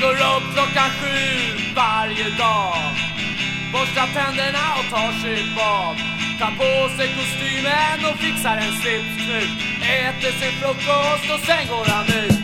går upp klockan sju varje dag. Borstar tänderna och tar sig ett bad Tar på sig kostymen och fixar en slipsknut. Äter sin frukost och sen går han ut.